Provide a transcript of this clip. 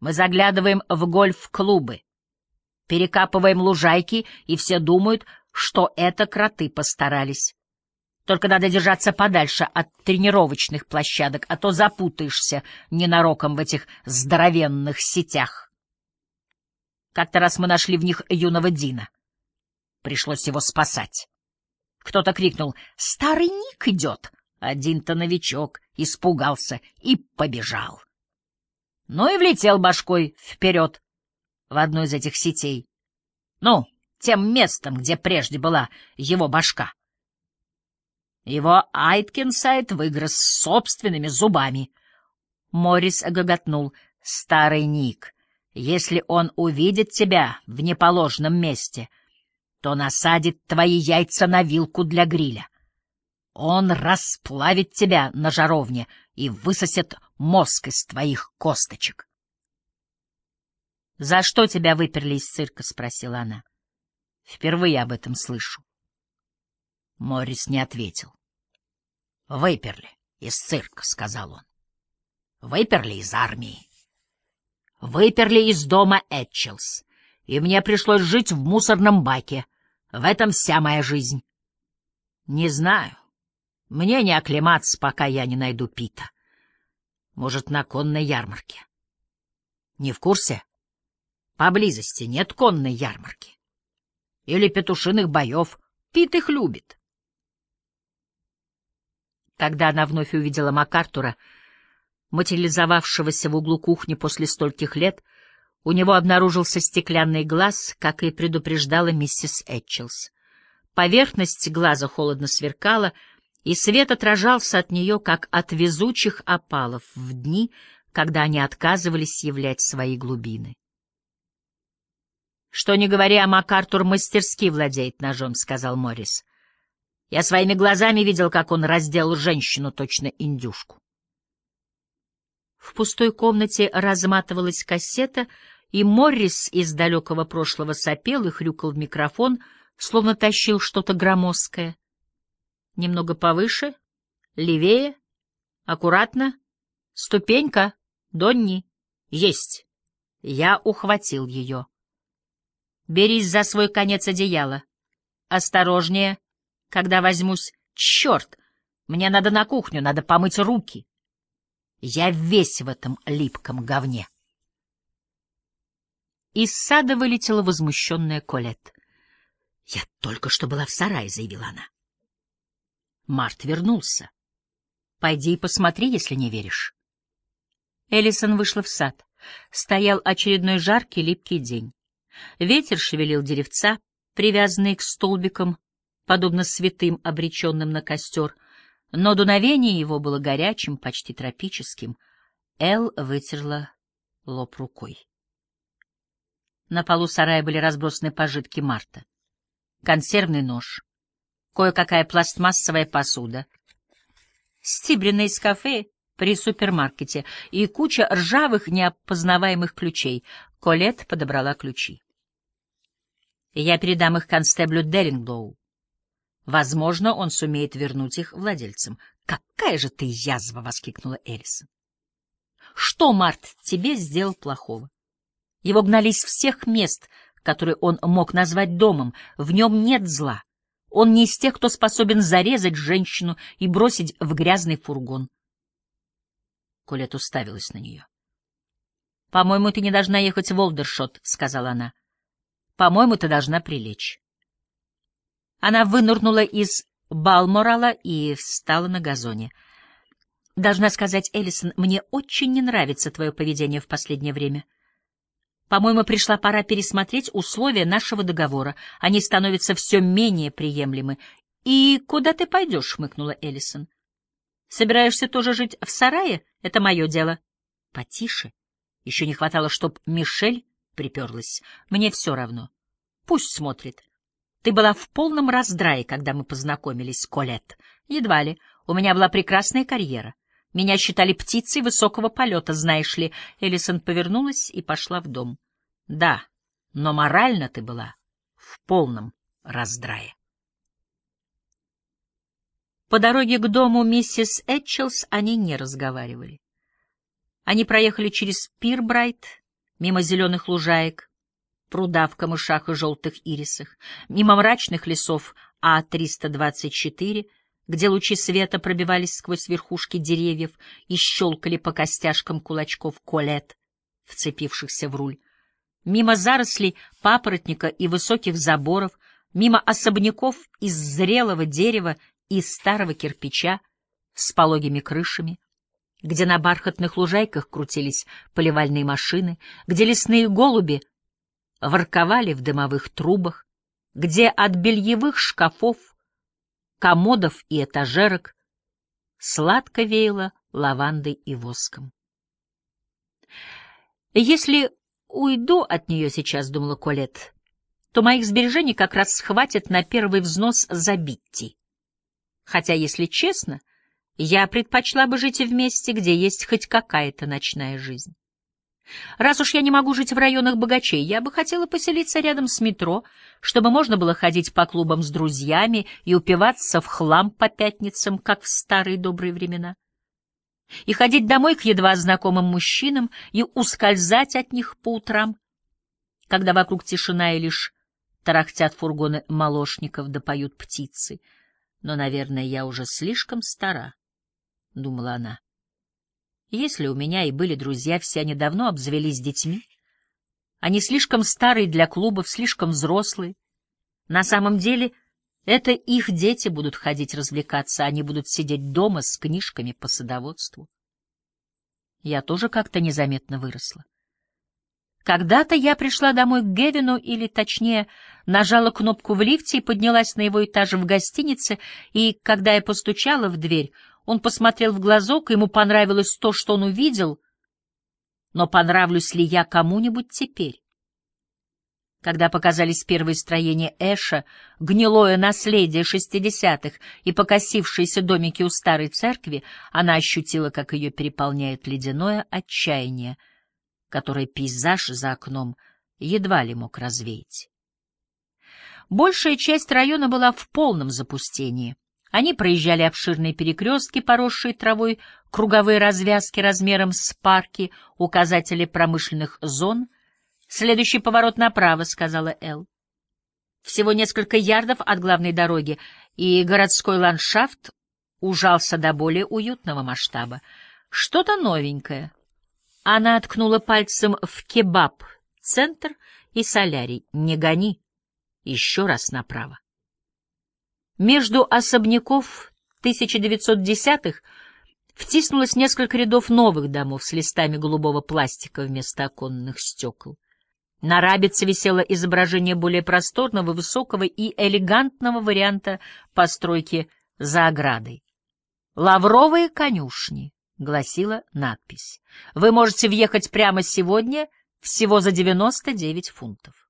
Мы заглядываем в гольф-клубы, перекапываем лужайки, и все думают, что это кроты постарались. Только надо держаться подальше от тренировочных площадок, а то запутаешься ненароком в этих здоровенных сетях. Как-то раз мы нашли в них юного Дина. Пришлось его спасать. Кто-то крикнул «Старый Ник идет!» Один-то новичок испугался и побежал. Ну и влетел башкой вперед в одну из этих сетей. Ну, тем местом, где прежде была его башка. Его Айткинсайд выгрыз собственными зубами. Моррис огоготнул. Старый Ник, если он увидит тебя в неположенном месте, то насадит твои яйца на вилку для гриля. Он расплавит тебя на жаровне и высосет мозг из твоих косточек. — За что тебя выперли из цирка? — спросила она. — Впервые об этом слышу. Моррис не ответил. — Выперли из цирка, — сказал он. — Выперли из армии. Выперли из дома Этчелс, и мне пришлось жить в мусорном баке. В этом вся моя жизнь. Не знаю. Мне не оклематься, пока я не найду Пита. Может, на конной ярмарке. Не в курсе? Поблизости нет конной ярмарки. Или петушиных боев. Пит их любит. Когда она вновь увидела МакАртура, материализовавшегося в углу кухни после стольких лет, у него обнаружился стеклянный глаз, как и предупреждала миссис Этчелс. Поверхность глаза холодно сверкала, и свет отражался от нее, как от везучих опалов в дни, когда они отказывались являть свои глубины. «Что не говоря, МакАртур мастерски владеет ножом», — сказал Моррис. Я своими глазами видел, как он раздел женщину, точно индюшку. В пустой комнате разматывалась кассета, и Моррис из далекого прошлого сопел и хрюкал в микрофон, словно тащил что-то громоздкое. Немного повыше, левее, аккуратно. Ступенька, Донни, есть. Я ухватил ее. Берись за свой конец одеяла. Осторожнее, когда возьмусь. Черт! Мне надо на кухню, надо помыть руки. Я весь в этом липком говне. Из сада вылетела возмущенная Колет. Я только что была в сарае, — заявила она. Март вернулся. Пойди и посмотри, если не веришь. Эллисон вышла в сад. Стоял очередной жаркий липкий день. Ветер шевелил деревца, привязанные к столбикам подобно святым, обреченным на костер, но дуновение его было горячим, почти тропическим. Эл вытерла лоб рукой. На полу сарая были разбросаны пожитки Марта. Консервный нож, кое-какая пластмассовая посуда, стибрина из кафе при супермаркете и куча ржавых неопознаваемых ключей. Колет подобрала ключи. Я передам их констеблю Деллинглоу. Возможно, он сумеет вернуть их владельцам. «Какая же ты язва!» — воскликнула Элисон. «Что Март тебе сделал плохого? Его гнали из всех мест, которые он мог назвать домом. В нем нет зла. Он не из тех, кто способен зарезать женщину и бросить в грязный фургон». Колет уставилась на нее. «По-моему, ты не должна ехать в Олдершот», — сказала она. «По-моему, ты должна прилечь». Она вынырнула из Балморала и встала на газоне. Должна сказать, Эллисон, мне очень не нравится твое поведение в последнее время. По-моему, пришла пора пересмотреть условия нашего договора. Они становятся все менее приемлемы. И куда ты пойдешь? — хмыкнула Эллисон. Собираешься тоже жить в сарае? Это мое дело. Потише. Еще не хватало, чтоб Мишель приперлась. Мне все равно. Пусть смотрит. Ты была в полном раздрае, когда мы познакомились, Колет. Едва ли. У меня была прекрасная карьера. Меня считали птицей высокого полета, знаешь ли. Элисон повернулась и пошла в дом. Да, но морально ты была в полном раздрае. По дороге к дому миссис Этчелс они не разговаривали. Они проехали через Пирбрайт, мимо зеленых лужаек, пруда в камышах и желтых ирисах, мимо мрачных лесов А-324, где лучи света пробивались сквозь верхушки деревьев и щелкали по костяшкам кулачков колет, вцепившихся в руль, мимо зарослей папоротника и высоких заборов, мимо особняков из зрелого дерева и старого кирпича с пологими крышами, где на бархатных лужайках крутились поливальные машины, где лесные голуби ворковали в дымовых трубах, где от бельевых шкафов, комодов и этажерок сладко веяло лавандой и воском. Если уйду от нее сейчас, — думала Колет, то моих сбережений как раз схватит на первый взнос за Битти. Хотя, если честно, я предпочла бы жить вместе, где есть хоть какая-то ночная жизнь. Раз уж я не могу жить в районах богачей, я бы хотела поселиться рядом с метро, чтобы можно было ходить по клубам с друзьями и упиваться в хлам по пятницам, как в старые добрые времена. И ходить домой к едва знакомым мужчинам и ускользать от них по утрам, когда вокруг тишина и лишь тарахтят фургоны молочников да поют птицы. Но, наверное, я уже слишком стара, — думала она. Если у меня и были друзья, все они давно обзавелись детьми. Они слишком старые для клубов, слишком взрослые. На самом деле, это их дети будут ходить развлекаться, они будут сидеть дома с книжками по садоводству. Я тоже как-то незаметно выросла. Когда-то я пришла домой к Гевину, или, точнее, нажала кнопку в лифте и поднялась на его этаж в гостинице, и, когда я постучала в дверь, он посмотрел в глазок, ему понравилось то, что он увидел, но понравлюсь ли я кому-нибудь теперь? Когда показались первые строения Эша, гнилое наследие шестидесятых и покосившиеся домики у старой церкви, она ощутила, как ее переполняет ледяное отчаяние, которое пейзаж за окном едва ли мог развеять. Большая часть района была в полном запустении — они проезжали обширные перекрестки, поросшие травой, круговые развязки размером с парки, указатели промышленных зон. «Следующий поворот направо», — сказала Эл. Всего несколько ярдов от главной дороги, и городской ландшафт ужался до более уютного масштаба. Что-то новенькое. Она откнула пальцем в кебаб, центр и солярий. «Не гони!» Еще раз направо. Между особняков 1910-х втиснулось несколько рядов новых домов с листами голубого пластика вместо оконных стекол. На рабице висело изображение более просторного, высокого и элегантного варианта постройки за оградой. «Лавровые конюшни», — гласила надпись. «Вы можете въехать прямо сегодня всего за 99 фунтов».